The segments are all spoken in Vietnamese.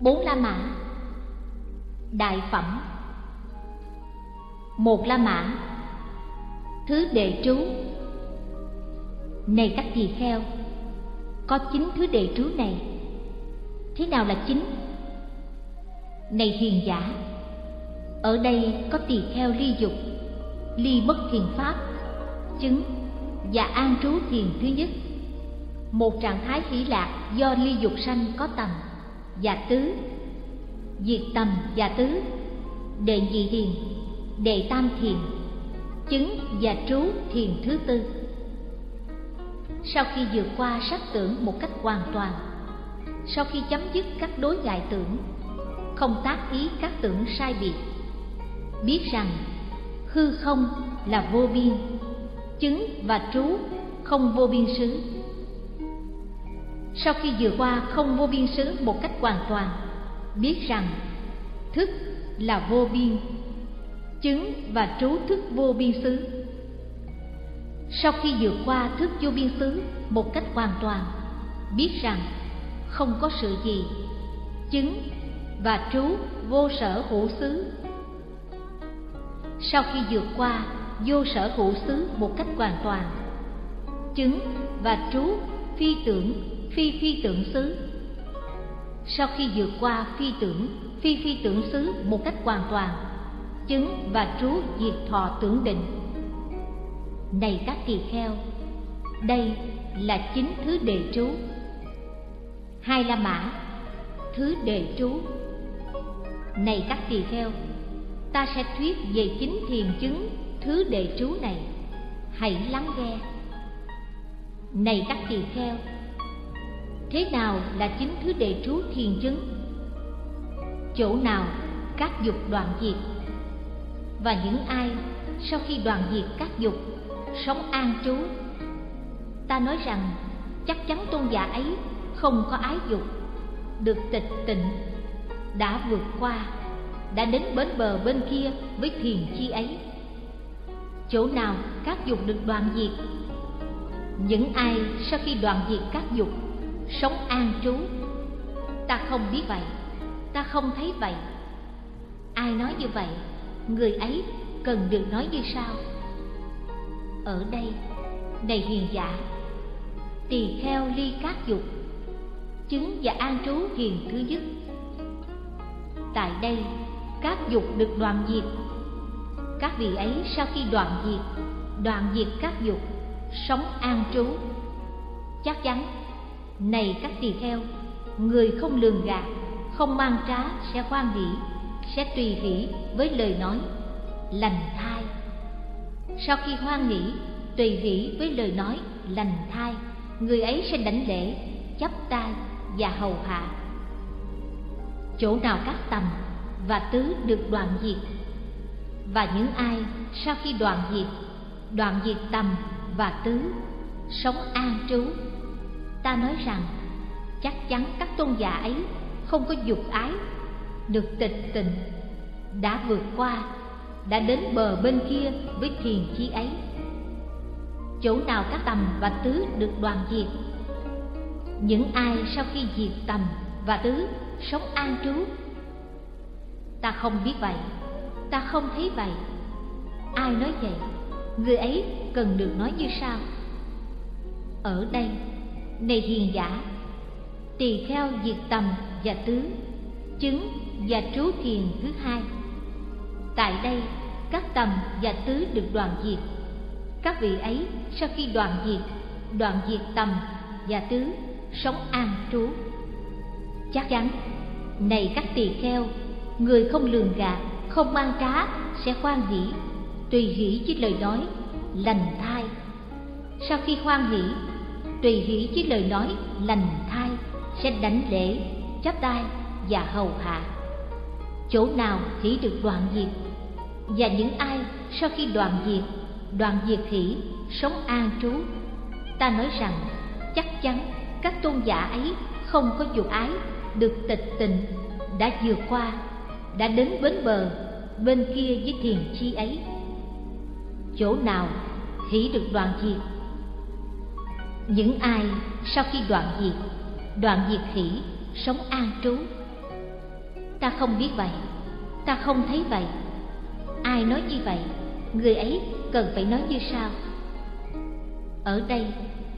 bốn la mã. Đại phẩm. Một la mã. Thứ đệ trú. Này các tỳ kheo, có chín thứ đệ trú này. Thế nào là chín? Này hiền giả, ở đây có tỳ kheo ly dục, ly bất thiền pháp, chứng và an trú thiền thứ nhất. Một trạng thái hỷ lạc do ly dục sanh có tầm và tứ. Diệt tầm và tứ. Đệ nhị thiền đệ tam thiền. Chứng và trú thiền thứ tư. Sau khi vượt qua sắc tưởng một cách hoàn toàn, sau khi chấm dứt các đối ngại tưởng, không tác ý các tưởng sai biệt, biết rằng hư không là vô biên, chứng và trú không vô biên xứ sau khi vượt qua không vô biên xứ một cách hoàn toàn, biết rằng thức là vô biên, chứng và trú thức vô biên xứ. Sau khi vượt qua thức vô biên xứ một cách hoàn toàn, biết rằng không có sự gì, chứng và trú vô sở hữu xứ. Sau khi vượt qua vô sở hữu xứ một cách hoàn toàn, chứng và trú phi tưởng phi phi tưởng xứ. Sau khi vượt qua phi tưởng, phi phi tưởng xứ một cách hoàn toàn, chứng và trú diệt thọ tưởng định. Này các tỳ kheo, đây là chính thứ đề trú. Hai la mã, thứ đề trú. Này các tỳ kheo, ta sẽ thuyết về chính thiền chứng thứ đề trú này. Hãy lắng nghe. Này các tỳ kheo thế nào là chính thứ đề trú thiền chứng? Chỗ nào các dục đoạn diệt? Và những ai sau khi đoạn diệt các dục sống an trú? Ta nói rằng chắc chắn tôn giả ấy không có ái dục, được tịch tịnh, đã vượt qua, đã đến bến bờ bên kia với thiền chi ấy. Chỗ nào các dục được đoạn diệt? Những ai sau khi đoạn diệt các dục sống an trú. Ta không biết vậy, ta không thấy vậy. Ai nói như vậy, người ấy cần được nói như sau. Ở đây này hiền giả, tỳ kheo ly các dục, chứng và an trú hiền thứ nhất. Tại đây, các dục được đoạn diệt. Các vị ấy sau khi đoạn diệt đoạn diệt các dục, sống an trú, chắc chắn này các tỳ kheo, người không lường gạt, không mang trá sẽ hoan hỷ, sẽ tùy hỷ với lời nói, lành thai. Sau khi hoan hỷ, tùy hỷ với lời nói, lành thai, người ấy sẽ đảnh lễ, chắp tay và hầu hạ. Chỗ nào các tầm và tứ được đoạn diệt, và những ai sau khi đoạn diệt đoạn diệt tầm và tứ sống an trú ta nói rằng, chắc chắn các tôn giả ấy không có dục ái, được tịch tịnh đã vượt qua, đã đến bờ bên kia với thiền chi ấy. Chỗ nào các tầm và tứ được đoàn diệt, những ai sau khi diệt tầm và tứ sống an trú? Ta không biết vậy, ta không thấy vậy. Ai nói vậy? Người ấy cần được nói như sau. Ở đây này hiền giả, tỳ kheo diệt tầm và tứ, chứng và trú thiền thứ hai. Tại đây, các tầm và tứ được đoàn diệt. Các vị ấy sau khi đoàn diệt đoàn diệt tầm và tứ, sống an trú. Chắc chắn, này các tỳ kheo, người không lường gạt, không mang trá sẽ khoan hỷ, tùy hỷ với lời nói, lành thai. Sau khi khoan hỷ tùy hỷ với lời nói lành thai sẽ đánh lễ, chắp tay và hầu hạ. Chỗ nào hỷ được đoạn diệt, và những ai sau khi đoạn diệt đoạn diệt hỷ sống an trú, ta nói rằng chắc chắn các tôn giả ấy không có dục ái được tịch tịnh đã vượt qua, đã đến bến bờ bên kia với thiền chi ấy. Chỗ nào hỷ được đoạn diệt những ai sau khi đoạn diệt đoạn diệt hỷ sống an trú. Ta không biết vậy, ta không thấy vậy. Ai nói như vậy, người ấy cần phải nói như sao ở đây,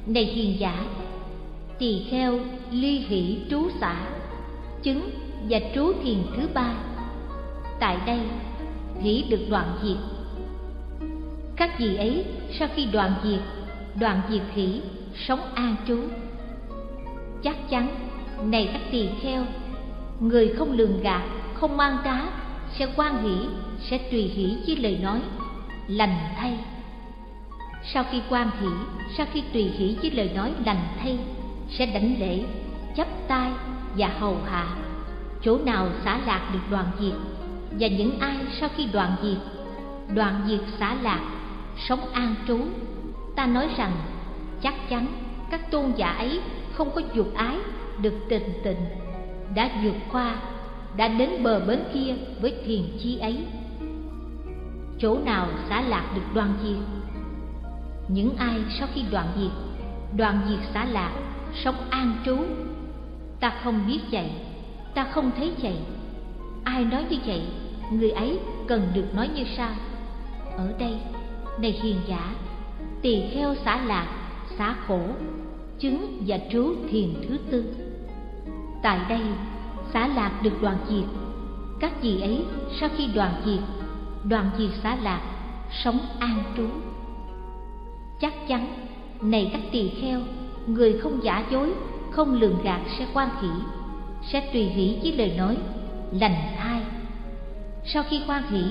này hiền giả, tỳ kheo ly hỷ trú xã chứng và trú thiền thứ ba. Tại đây, hỷ được đoạn diệt. Các vị ấy sau khi đoạn diệt đoạn diệt hỷ sống an trú. Chắc chắn, này các tỳ kheo, người không lường gạt, không mang trá, sẽ quan hỷ, sẽ tùy hỷ với lời nói, lành thay. Sau khi quan hỷ, sau khi tùy hỷ với lời nói lành thay, sẽ đảnh lễ chấp tay và hầu hạ. Chỗ nào xả lạc được đoàn diệt, và những ai sau khi đoàn diệt đoàn diệt xả lạc, sống an trú, ta nói rằng chắc chắn các tôn giả ấy không có dục ái, được tình tình đã vượt qua, đã đến bờ bến kia với thiền chi ấy. Chỗ nào xả lạc được đoàn diệt? Những ai sau khi đoạn diệt đoạn diệt xả lạc, sống an trú. Ta không biết vậy, ta không thấy vậy. Ai nói như vậy? Người ấy cần được nói như sao? Ở đây, này hiền giả, tỳ kheo xả lạc xả khổ, chứng và trú thiền thứ tư. Tại đây xả lạc được đoàn diệt. Các vị ấy, sau khi đoàn diệt đoàn diệt xả lạc sống an trú. Chắc chắn, này các tỳ kheo, người không giả dối, không lường gạt sẽ quan hỷ, sẽ tùy hỷ với lời nói, lành thai. Sau khi quan hỷ,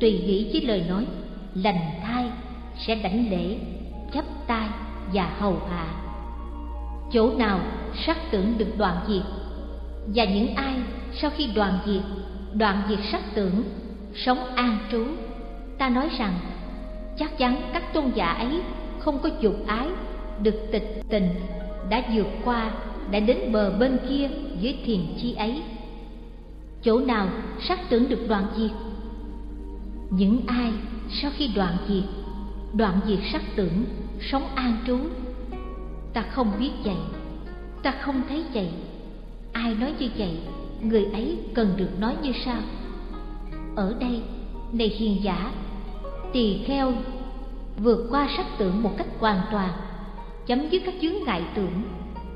tùy hỷ với lời nói, lành thai sẽ đảnh lễ, chấp tay và hầu hạ. Chỗ nào sắc tưởng được đoạn diệt? Và những ai sau khi đoạn diệt đoạn diệt sắc tưởng, sống an trú? Ta nói rằng, chắc chắn các tôn giả ấy không có dục ái, được tịch tình, đã vượt qua, đã đến bờ bên kia dưới thiền chi ấy. Chỗ nào sắc tưởng được đoạn diệt? Những ai sau khi đoạn diệt đoạn diệt sắc tưởng sống an trú. Ta không biết vậy. Ta không thấy vậy. Ai nói như vậy? Người ấy cần được nói như sao? Ở đây, này hiền giả, tỳ kheo vượt qua sắc tưởng một cách hoàn toàn, chấm dứt các chướng ngại tưởng,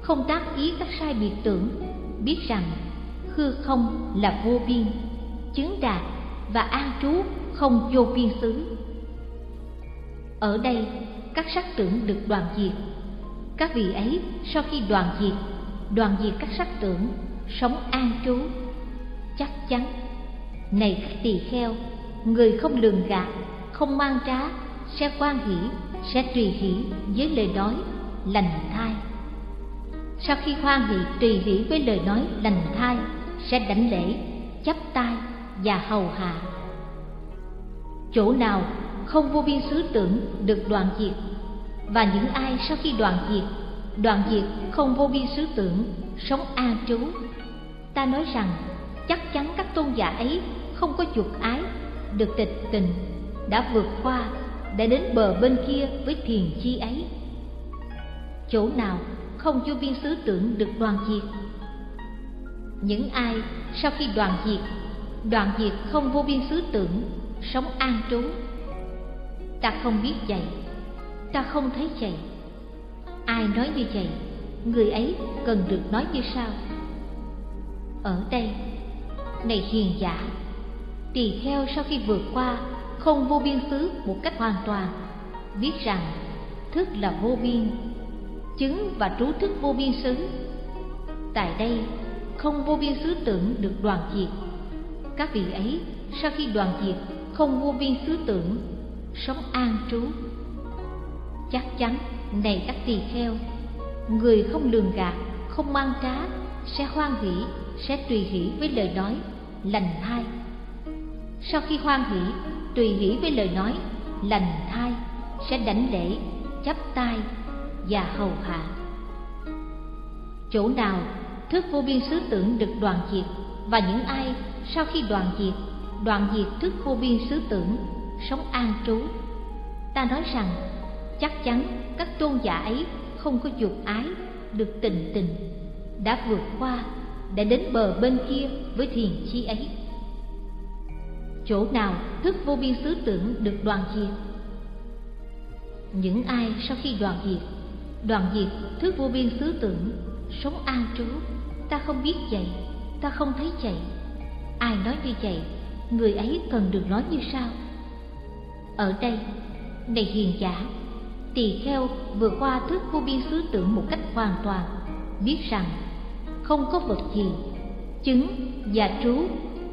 không tác ý các sai biệt tưởng, biết rằng hư không là vô biên, chứng đạt và an trú không vô biên xứ. Ở đây các sắc tưởng được đoàn diệt. Các vị ấy, sau khi đoàn diệt đoàn diệt các sắc tưởng, sống an trú, chắc chắn. Này các tỳ kheo, người không lường gạt, không mang trá, sẽ quan hỷ, sẽ tùy hỷ với lời nói lành thai. Sau khi hoan hỷ tùy hỷ với lời nói lành thai, sẽ đảnh lễ, chắp tay và hầu hạ. Chỗ nào không vô biên xứ tưởng được đoàn diệt. Và những ai sau khi đoàn diệt, đoạn diệt không vô biên xứ tưởng, sống an trú. Ta nói rằng, chắc chắn các tôn giả ấy không có chuột ái, được tịch tình, đã vượt qua, đã đến bờ bên kia với thiền chi ấy. Chỗ nào không vô biên xứ tưởng được đoàn diệt? Những ai sau khi đoàn diệt đoàn diệt không vô biên xứ tưởng, sống an trú ta không biết vậy. Ta không thấy vậy. Ai nói như vậy? Người ấy cần được nói như sau. Ở đây, này hiền giả, tỳ kheo sau khi vượt qua không vô biên xứ một cách hoàn toàn, biết rằng thức là vô biên, chứng và trú thức vô biên xứ. Tại đây, không vô biên xứ tưởng được đoàn diệt. Các vị ấy sau khi đoàn diệt, không vô biên xứ tưởng sống an trú. Chắc chắn này các tỳ kheo. Người không lường gạt, không mang trá, sẽ hoan hỷ, sẽ tùy hỷ với lời nói, lành thai. Sau khi hoan hỷ, tùy hỷ với lời nói, lành thai, sẽ đảnh lễ, chắp tay và hầu hạ. Chỗ nào thức vô biên xứ tưởng được đoàn diệt và những ai sau khi đoàn diệt đoàn diệt thức vô biên xứ tưởng sống an trú. Ta nói rằng, chắc chắn các tôn giả ấy không có dục ái được tình tình, đã vượt qua, đã đến bờ bên kia với thiền chi ấy. Chỗ nào thức vô biên xứ tưởng được đoàn diệt? Những ai sau khi đoàn diệt đoàn diệt thức vô biên xứ tưởng, sống an trú, ta không biết vậy, ta không thấy vậy. Ai nói như vậy, người ấy cần được nói như sao? Ở đây, này hiền giả, tỳ kheo vượt qua thức vô biên xứ tưởng một cách hoàn toàn, biết rằng không có vật gì, chứng và trú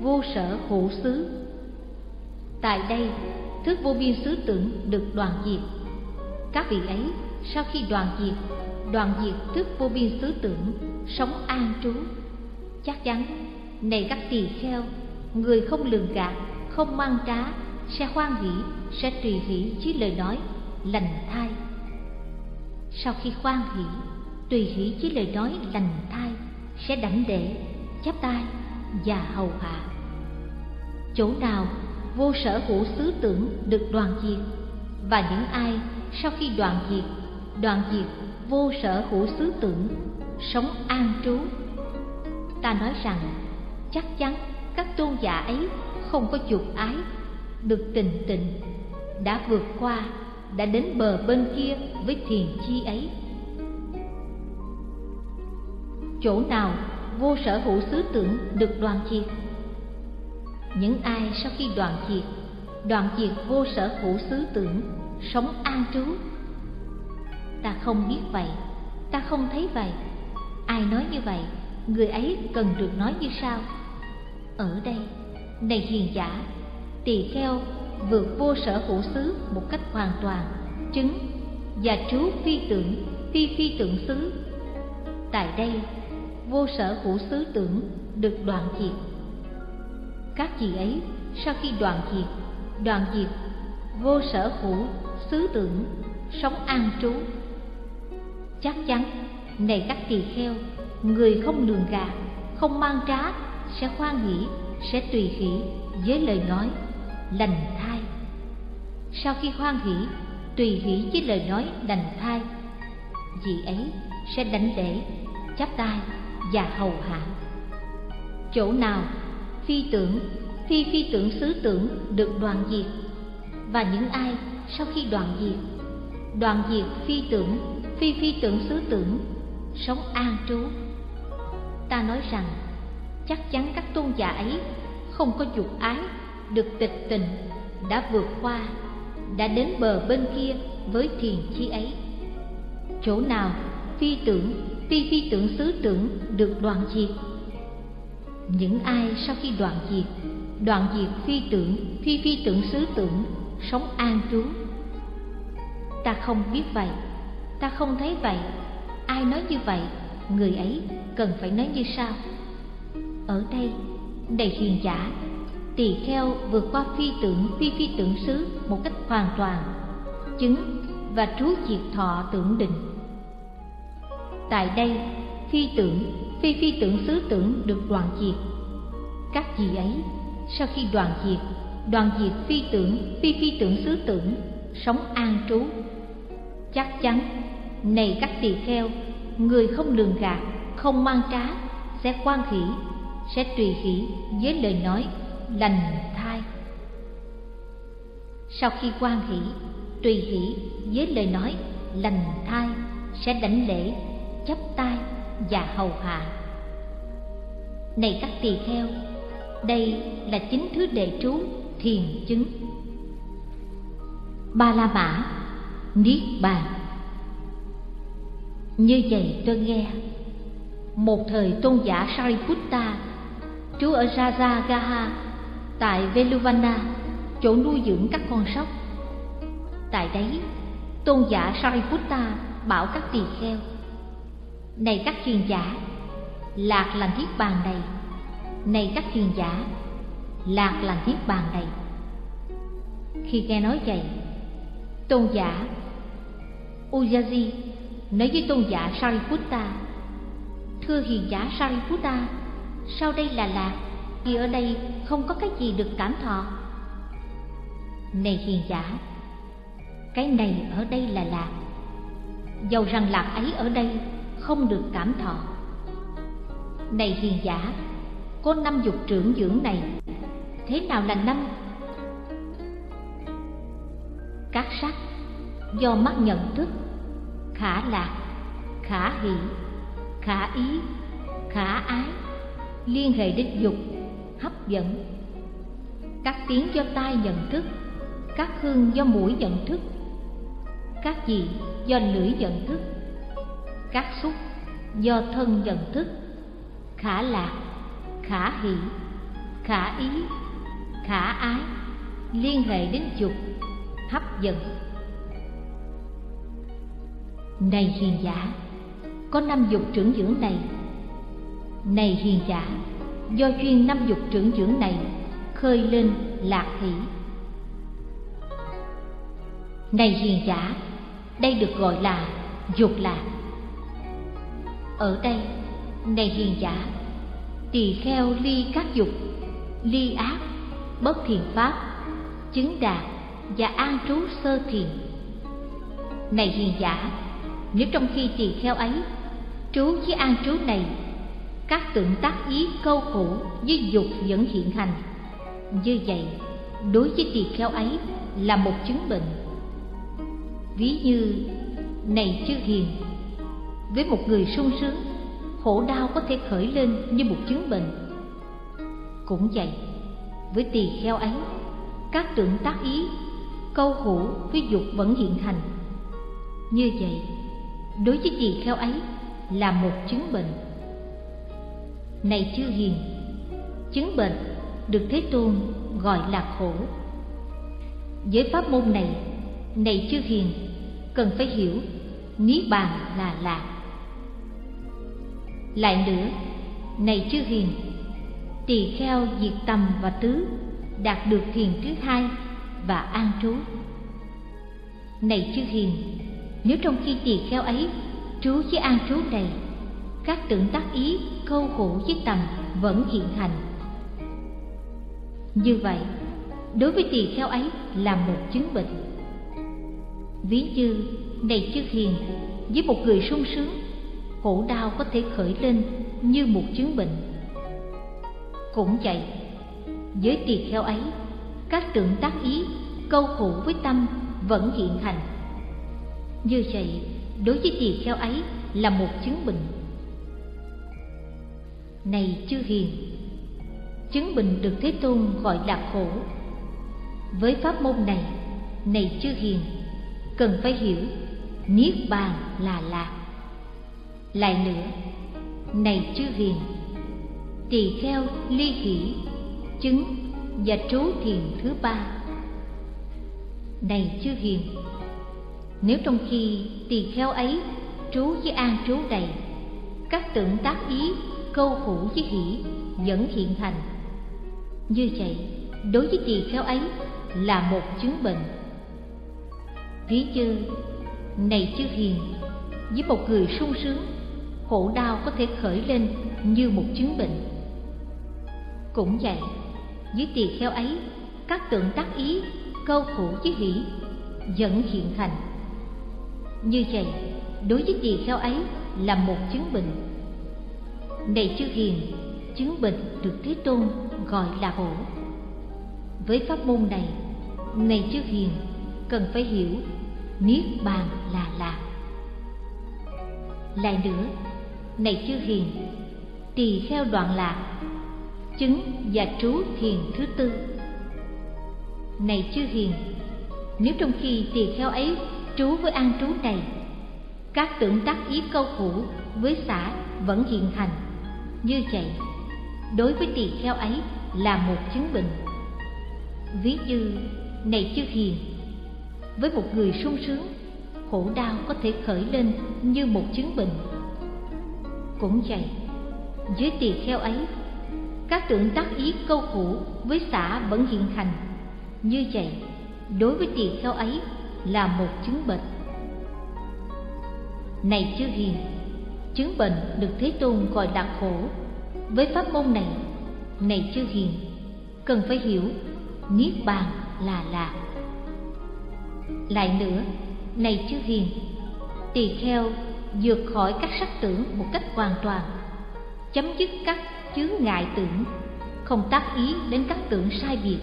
vô sở hữu xứ. Tại đây thức vô biên xứ tưởng được đoàn diệt. Các vị ấy, sau khi đoàn diệt đoàn diệt thức vô biên xứ tưởng, sống an trú. Chắc chắn, này các tỳ kheo, người không lường gạt, không mang trá sẽ hoan hỷ sẽ tùy hỷ với lời nói lành thai. Sau khi hoan hỷ tùy hỷ với lời nói lành thai sẽ đảnh để chắp tay và hầu hạ. Chỗ nào vô sở hữu xứ tưởng được đoàn diệt, và những ai sau khi đoàn diệt đoàn diệt vô sở hữu xứ tưởng sống an trú. Ta nói rằng, chắc chắn các tôn giả ấy không có dục ái được tình tịnh, đã vượt qua, đã đến bờ bên kia với thiền chi ấy. Chỗ nào vô sở hữu xứ tưởng được đoàn diệt những ai sau khi đoàn diệt đoàn diệt vô sở hữu xứ tưởng, sống an trú? Ta không biết vậy, ta không thấy vậy. Ai nói như vậy, người ấy cần được nói như sau ở đây, này hiền giả tỳ kheo vượt vô sở hữu xứ một cách hoàn toàn, chứng và trú phi tưởng, phi phi tưởng xứ. Tại đây, vô sở hữu xứ tưởng được đoạn diệt. Các chị ấy, sau khi đoạn diệt đoạn diệt, vô sở hữu xứ tưởng, sống an trú. Chắc chắn, này các tỳ kheo, người không lường gạt không mang trá, sẽ khoan nghĩ sẽ tùy hỷ với lời nói lành thai. Sau khi hoan hỷ, tùy hỷ với lời nói lành thai, vị ấy sẽ đánh lễ chắp tay và hầu hạ. Chỗ nào phi tưởng, phi phi tưởng xứ tưởng được đoàn diệt, và những ai sau khi đoàn diệt đoàn diệt phi tưởng, phi phi tưởng xứ tưởng, sống an trú. Ta nói rằng, chắc chắn các tôn giả ấy không có dục ái được tịch tình, đã vượt qua, đã đến bờ bên kia với thiền chi ấy. Chỗ nào phi tưởng, phi phi tưởng xứ tưởng được đoạn diệt? Những ai sau khi đoạn diệt đoạn diệt phi tưởng, phi phi tưởng xứ tưởng, sống an trú? Ta không biết vậy, ta không thấy vậy. Ai nói như vậy, người ấy cần phải nói như sau. Ở đây, đầy hiền giả tỳ kheo vượt qua phi tưởng, phi phi tưởng xứ một cách hoàn toàn, chứng và trú diệt thọ tưởng định. Tại đây, phi tưởng, phi phi tưởng xứ tưởng được đoạn diệt. Các gì ấy, sau khi đoạn diệt đoạn diệt phi tưởng, phi phi tưởng xứ tưởng, sống an trú. Chắc chắn, này các tỳ kheo, người không lường gạt, không mang trá, sẽ quan hỷ, sẽ tùy hỷ với lời nói lành thai. Sau khi quan hỷ, tùy hỷ với lời nói, lành thai sẽ đảnh lễ, chắp tay và hầu hạ. Này các tỳ kheo, đây là chính thứ đệ trú thiền chứng. Ba la mã, niết bàn. Như vậy tôi nghe, một thời tôn giả sariputta, trú ở rajagaha tại veluvana, chỗ nuôi dưỡng các con sóc. Tại đấy, tôn giả sariputta bảo các tỳ kheo, này các hiền giả, lạc là niết bàn này này các hiền giả, lạc là niết bàn này. Khi nghe nói vậy, tôn giả Ujaji nói với tôn giả Sariputta, Thưa hiền giả Sariputta, sau đây là lạc vì ở đây, không có cái gì được cảm thọ. Này hiền giả, Cái này ở đây là lạc. Dầu rằng lạc ấy ở đây không được cảm thọ. Này hiền giả, có năm dục trưởng dưỡng này, thế nào là năm? Các sắc do mắt nhận thức, khả lạc, khả hỷ, khả ý, khả ái, liên hệ đến dục hấp dẫn. Các tiếng do tai nhận thức, các hương do mũi nhận thức, các vị do lưỡi nhận thức, các xúc do thân nhận thức, khả lạc, khả hỷ, khả ý, khả ái, liên hệ đến dục, hấp dẫn. Này hiền giả, có năm dục trưởng dưỡng này. Này hiền giả do chuyên năm dục trưởng dưỡng này khơi lên lạc hỷ. Này hiền giả, đây được gọi là dục lạc. Ở đây, này hiền giả, tỳ kheo ly các dục, ly ác, bất thiền pháp, chứng đạt và an trú sơ thiền. Này hiền giả, nếu trong khi tỳ kheo ấy trú với an trú này các tượng tác ý câu khổ với dục vẫn hiện hành. Như vậy, đối với tỳ kheo ấy là một chứng bệnh. Ví như, này chư hiền, với một người sung sướng, khổ đau có thể khởi lên như một chứng bệnh. Cũng vậy, với tỳ kheo ấy, các tượng tác ý, câu hữu với dục vẫn hiện hành. Như vậy, đối với tỳ kheo ấy là một chứng bệnh này chư hiền. Chứng bệnh được thế tôn gọi là khổ. Với pháp môn này này chư hiền, cần phải hiểu, niết bàn là lạc lại nữa, này chư hiền, tỳ kheo diệt tầm và tứ đạt được thiền thứ hai và an trú. Này chư hiền, nếu trong khi tỳ kheo ấy trú với an trú này các tưởng tác ý, câu khổ với tầm vẫn hiện hành. Như vậy, đối với tỳ kheo ấy là một chứng bệnh. Ví như, này chư hiền, với một người sung sướng, khổ đau có thể khởi lên như một chứng bệnh. Cũng vậy, với tỳ kheo ấy, các tượng tác ý, câu khổ với tâm vẫn hiện hành. Như vậy, đối với tỳ kheo ấy là một chứng bệnh này chư hiền. Chứng bình được thế tôn gọi là khổ. Với pháp môn này này chư hiền, cần phải hiểu, niết bàn là lạc. Lại nữa, này chư hiền, tỳ kheo ly hỷ, chứng và trú thiền thứ ba. Này chư hiền, nếu trong khi tỳ kheo ấy trú với an trú đầy, các tượng tác ý câu phủ với hỷ vẫn hiện thành. Như vậy, đối với tỳ kheo ấy là một chứng bệnh. Ví như, này chư hiền, với một người sung sướng, khổ đau có thể khởi lên như một chứng bệnh. Cũng vậy, với tỳ kheo ấy, các tượng tác ý, câu khổ với hỷ vẫn hiện thành. Như vậy, đối với tỳ kheo ấy là một chứng bệnh này chư hiền, chứng bệnh được thế tôn gọi là bổ. Với pháp môn này này chư hiền, cần phải hiểu, niết bàn là lạc lại nữa, này chư hiền, tỳ kheo đoạn lạc, chứng và trú thiền thứ tư. Này chư hiền, nếu trong khi tỳ kheo ấy trú với an trú này, các tưởng tác ý câu cũ với xã vẫn hiện hành như vậy, đối với tỳ kheo ấy là một chứng bệnh. Ví như, này chư hiền, với một người sung sướng, khổ đau có thể khởi lên như một chứng bệnh. Cũng vậy dưới tỳ kheo ấy, các tượng tác ý câu cũ với xã vẫn hiện hành. Như vậy, đối với tỳ kheo ấy là một chứng bệnh. Này chưa hiền chứng bệnh được thế tôn gọi là khổ. Với pháp môn này này chư hiền, cần phải hiểu niết bàn là lạc lại nữa, này chư hiền, tỳ kheo vượt khỏi các sắc tưởng một cách hoàn toàn, chấm dứt các chướng ngại tưởng, không tác ý đến các tưởng sai biệt.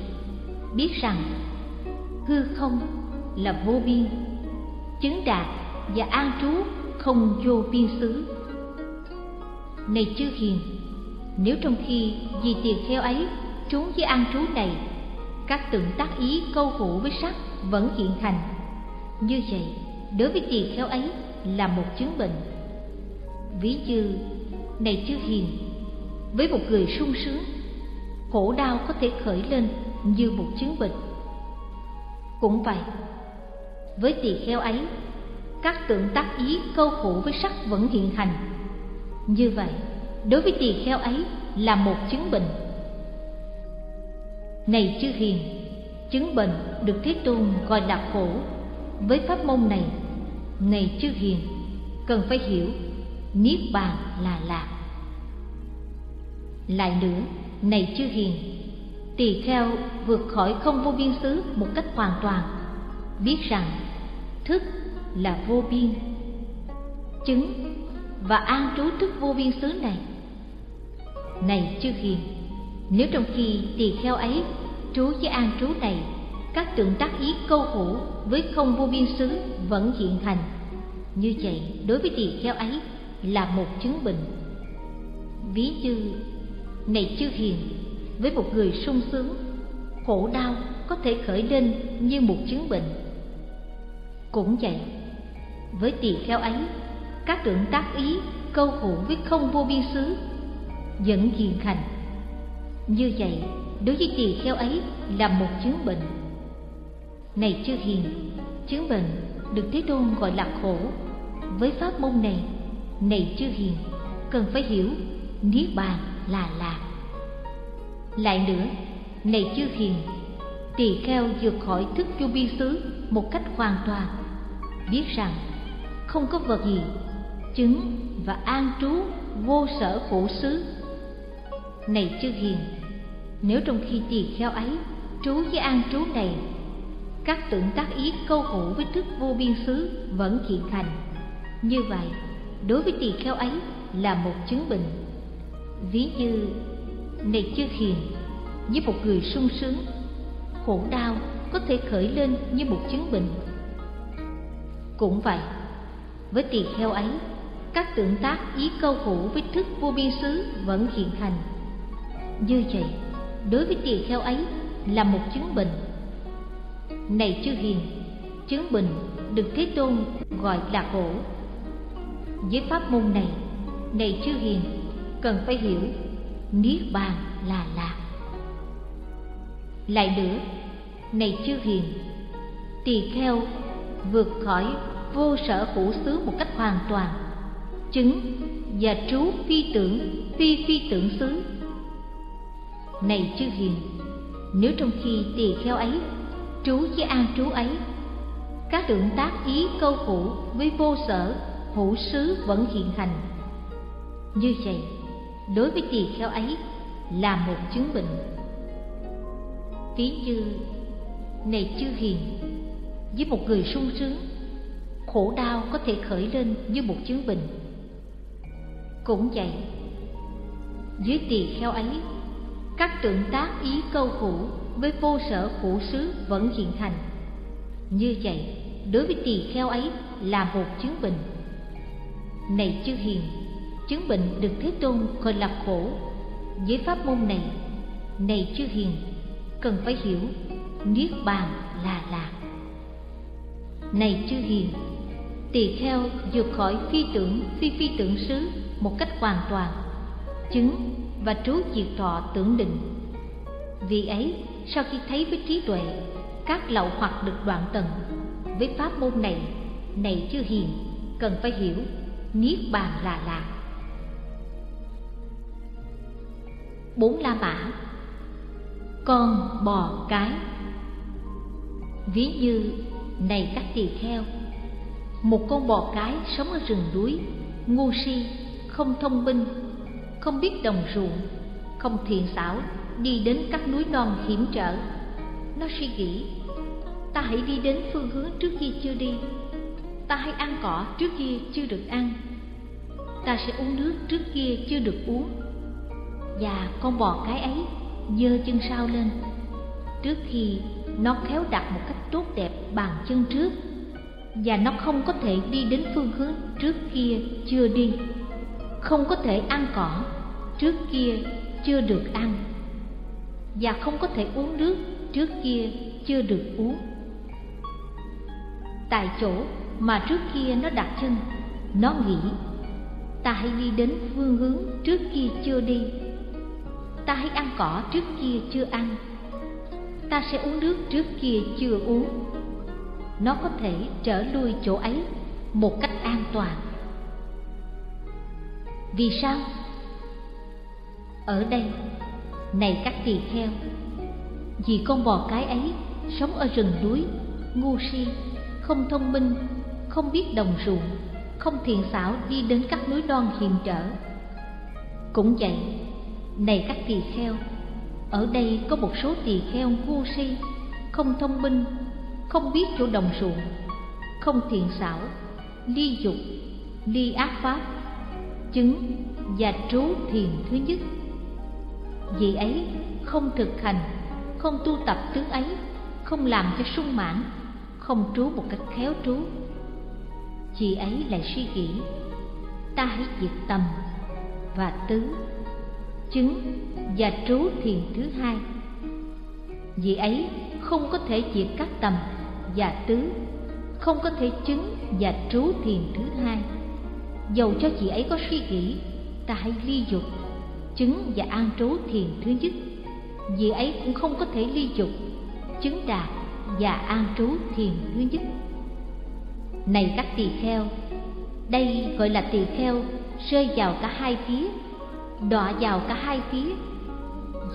Biết rằng, hư không là vô biên, chứng đạt và an trú không vô biên xứ này chư hiền, nếu trong khi vì tiền kheo ấy trú với an trú này, các tượng tác ý câu hữu với sắc vẫn hiện thành. Như vậy, đối với tiền kheo ấy là một chứng bệnh. Ví như, này chư hiền, với một người sung sướng, khổ đau có thể khởi lên như một chứng bệnh. Cũng vậy, với tỳ kheo ấy, các tượng tác ý câu khổ với sắc vẫn hiện hành như vậy, đối với tỳ kheo ấy là một chứng bệnh. Này chư hiền, chứng bệnh được thế tôn gọi là khổ. Với pháp môn này này chư hiền, cần phải hiểu niết bàn là lạc. Lại nữa, này chư hiền, tỳ kheo vượt khỏi không vô biên xứ một cách hoàn toàn, biết rằng thức là vô biên, chứng và an trú thức vô biên xứ này. Này chư hiền, nếu trong khi tỳ kheo ấy trú với an trú này, các tượng tác ý câu hữu với không vô biên xứ vẫn hiện thành như vậy, đối với tỳ kheo ấy là một chứng bệnh. Ví như, này chư hiền, với một người sung sướng, khổ đau có thể khởi lên như một chứng bệnh. Cũng vậy, với tỳ kheo ấy các tưởng tác ý, câu hữu với không vô biên xứ vẫn hiện thành. Như vậy, đối với tỳ kheo ấy là một chứng bệnh. Này chư hiền, chứng bệnh được thế tôn gọi là khổ. Với pháp môn này này chư hiền, cần phải hiểu niết bàn là lạc lại nữa, này chư hiền, tỳ kheo vượt khỏi thức vô biên xứ một cách hoàn toàn, biết rằng không có vật gì chứng và an trú vô sở khổ xứ. Này chư hiền, nếu trong khi tỳ kheo ấy trú với an trú này, các tưởng tác ý câu hữu với thức vô biên xứ vẫn hiện thành. Như vậy, đối với tỳ kheo ấy là một chứng bệnh. Ví như, này chư hiền, với một người sung sướng, khổ đau có thể khởi lên như một chứng bệnh. Cũng vậy, với tỳ kheo ấy các tượng tác ý câu hữu với thức vô biên xứ vẫn hiện thành như vậy, đối với tỳ kheo ấy là một chứng bệnh. Này chư hiền, chứng bệnh được thế tôn gọi là khổ với pháp môn này này chư hiền, cần phải hiểu, niết bàn là lạc. Lại nữa, này chư hiền, tỳ kheo vượt khỏi vô sở hữu xứ một cách hoàn toàn chứng và trú phi tưởng, phi phi tưởng xứ. Này chư hiền, nếu trong khi tỳ kheo ấy, trú với an trú ấy, các tượng tác ý câu hữu với vô sở, hữu xứ vẫn hiện hành. Như vậy, đối với tỳ kheo ấy là một chứng bệnh. Ví như, này chư hiền, với một người sung sướng, khổ đau có thể khởi lên như một chứng bệnh cũng vậy. Dưới tỳ kheo ấy, các tượng tác ý câu hữu với vô sở khổ xứ vẫn hiện thành như vậy, đối với tỳ kheo ấy là một chứng bệnh. Này chư hiền, chứng bệnh được thế tôn gọi là khổ. Với pháp môn này này chư hiền, cần phải hiểu niết bàn là lạc. Này chư hiền, tỳ kheo vượt khỏi phi tưởng, phi phi tưởng xứ một cách hoàn toàn, chứng và trú diệt thọ tưởng định. Vì ấy, sau khi thấy với trí tuệ, các lậu hoặc được đoạn tận với pháp môn này này chưa hiền, cần phải hiểu, niết bàn là lạc. Bốn la mã. Con bò cái. Ví như, này các tỳ kheo, một con bò cái sống ở rừng núi ngu si không thông minh, không biết đồng ruộng, không thiện xảo đi đến các núi non hiểm trở. Nó suy nghĩ, ta hãy đi đến phương hướng trước khi chưa đi. Ta hãy ăn cỏ trước khi chưa được ăn. Ta sẽ uống nước trước kia chưa được uống. Và con bò cái ấy dơ chân sau lên. Trước khi nó khéo đặt một cách tốt đẹp bàn chân trước, và nó không có thể đi đến phương hướng trước kia chưa đi không có thể ăn cỏ trước kia chưa được ăn, và không có thể uống nước trước kia chưa được uống. Tại chỗ mà trước kia nó đặt chân, nó nghĩ, ta hãy đi đến phương hướng trước kia chưa đi. Ta hãy ăn cỏ trước kia chưa ăn. Ta sẽ uống nước trước kia chưa uống. Nó có thể trở lui chỗ ấy một cách an toàn vì sao? Ở đây, này các tỳ kheo, vì con bò cái ấy sống ở rừng núi, ngu si, không thông minh, không biết đồng ruộng, không thiện xảo đi đến các núi non hiểm trở. Cũng vậy, này các tỳ kheo, ở đây có một số tỳ kheo ngu si, không thông minh, không biết chỗ đồng ruộng, không thiện xảo, ly dục, ly ác pháp chứng và trú thiền thứ nhất. Vị ấy không thực hành, không tu tập tướng ấy, không làm cho sung mãn, không trú một cách khéo trú. Chị ấy lại suy nghĩ, ta hãy diệt tầm và tứ, chứng và trú thiền thứ hai. Vị ấy không có thể diệt các tầm và tứ, không có thể chứng và trú thiền thứ hai dầu cho chị ấy có suy nghĩ, ta hãy ly dục chứng và an trú thiền thứ nhất. Vì ấy cũng không có thể ly dục chứng đạt và an trú thiền thứ nhất. Này các tỳ kheo, đây gọi là tỳ kheo rơi vào cả hai phía, đọa vào cả hai phía.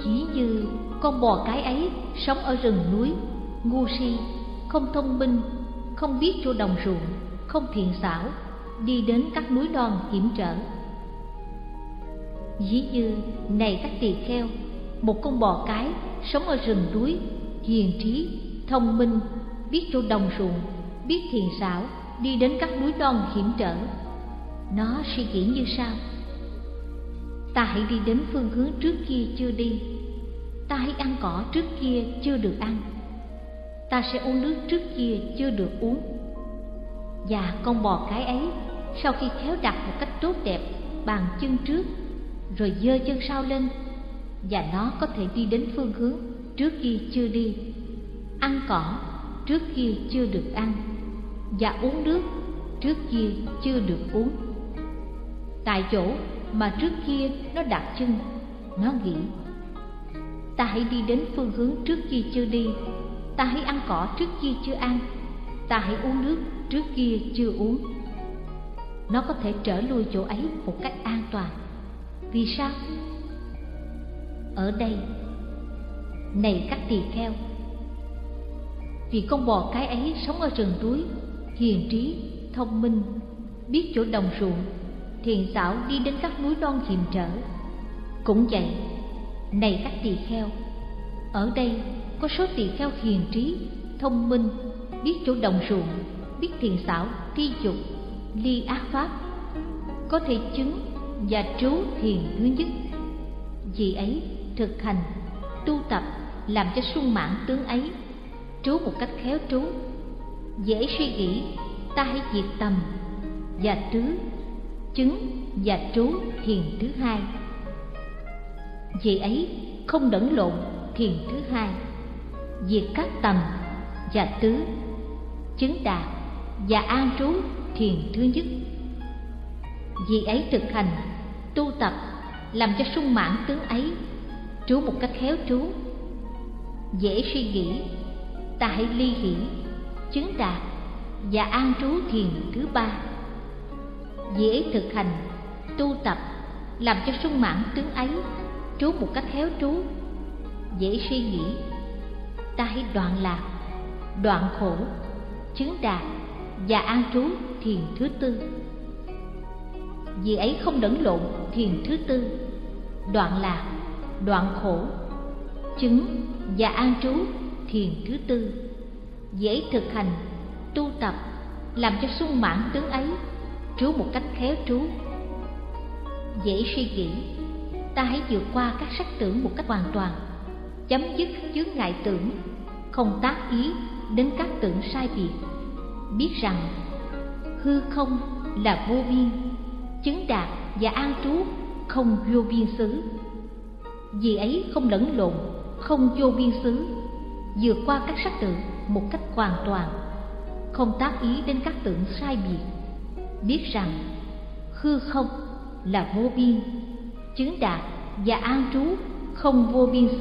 Dĩ như con bò cái ấy sống ở rừng núi, ngu si, không thông minh, không biết chỗ đồng ruộng, không thiện xảo đi đến các núi non hiểm trở. Dĩ như này các tỳ kheo, một con bò cái sống ở rừng núi, hiền trí, thông minh, biết chỗ đồng ruộng, biết thiền xảo, đi đến các núi non hiểm trở. Nó suy nghĩ như sau. Ta hãy đi đến phương hướng trước kia chưa đi. Ta hãy ăn cỏ trước kia chưa được ăn. Ta sẽ uống nước trước kia chưa được uống. Và con bò cái ấy sau khi khéo đặt một cách tốt đẹp, bàn chân trước, rồi giơ chân sau lên, và nó có thể đi đến phương hướng trước kia chưa đi, ăn cỏ trước kia chưa được ăn, và uống nước trước kia chưa được uống. Tại chỗ mà trước kia nó đặt chân, nó nghĩ, ta hãy đi đến phương hướng trước kia chưa đi, ta hãy ăn cỏ trước kia chưa ăn, ta hãy uống nước trước kia chưa uống nó có thể trở lui chỗ ấy một cách an toàn. Vì sao? Ở đây, này các tỳ kheo, vì con bò cái ấy sống ở rừng núi, hiền trí, thông minh, biết chỗ đồng ruộng, thiền xảo đi đến các núi non hiểm trở. Cũng vậy, này các tỳ kheo, ở đây có số tỳ kheo hiền trí, thông minh, biết chỗ đồng ruộng, biết thiền xảo, thi dục ly ác pháp, có thể chứng và trú thiền thứ nhất. Vì ấy thực hành, tu tập, làm cho sung mãn tướng ấy, trú một cách khéo trú. Dễ suy nghĩ, ta hãy diệt tầm và tứ, chứng và trú thiền thứ hai. Vì ấy không đẫn lộn thiền thứ hai, diệt các tầm và tứ, chứng đạt và an trú thiền thứ nhất. Vì ấy thực hành, tu tập, làm cho sung mãn tướng ấy. Trú một cách khéo trú. Dễ suy nghĩ ta hãy ly hỷ, chứng đạt và an trú thiền thứ ba. Vì ấy thực hành, tu tập, làm cho sung mãn tướng ấy. Trú một cách khéo trú. Dễ suy nghĩ ta hãy đoạn lạc, đoạn khổ, chứng đạt và an trú thiền thứ tư. Vì ấy không lẫn lộn thiền thứ tư. Đoạn lạc, đoạn khổ, chứng và an trú thiền thứ tư. Dễ thực hành, tu tập, làm cho sung mãn tướng ấy, trú một cách khéo trú. Dễ suy nghĩ, ta hãy vượt qua các sắc tưởng một cách hoàn toàn, chấm dứt chướng ngại tưởng, không tác ý đến các tưởng sai biệt biết rằng hư không là vô biên, chứng đạt và an trú không vô biên xứ. Vì ấy không lẫn lộn, không vô biên xứ, vượt qua các sắc tượng một cách hoàn toàn, không tác ý đến các tưởng sai biệt. Biết rằng hư không là vô biên, chứng đạt và an trú không vô biên xứ.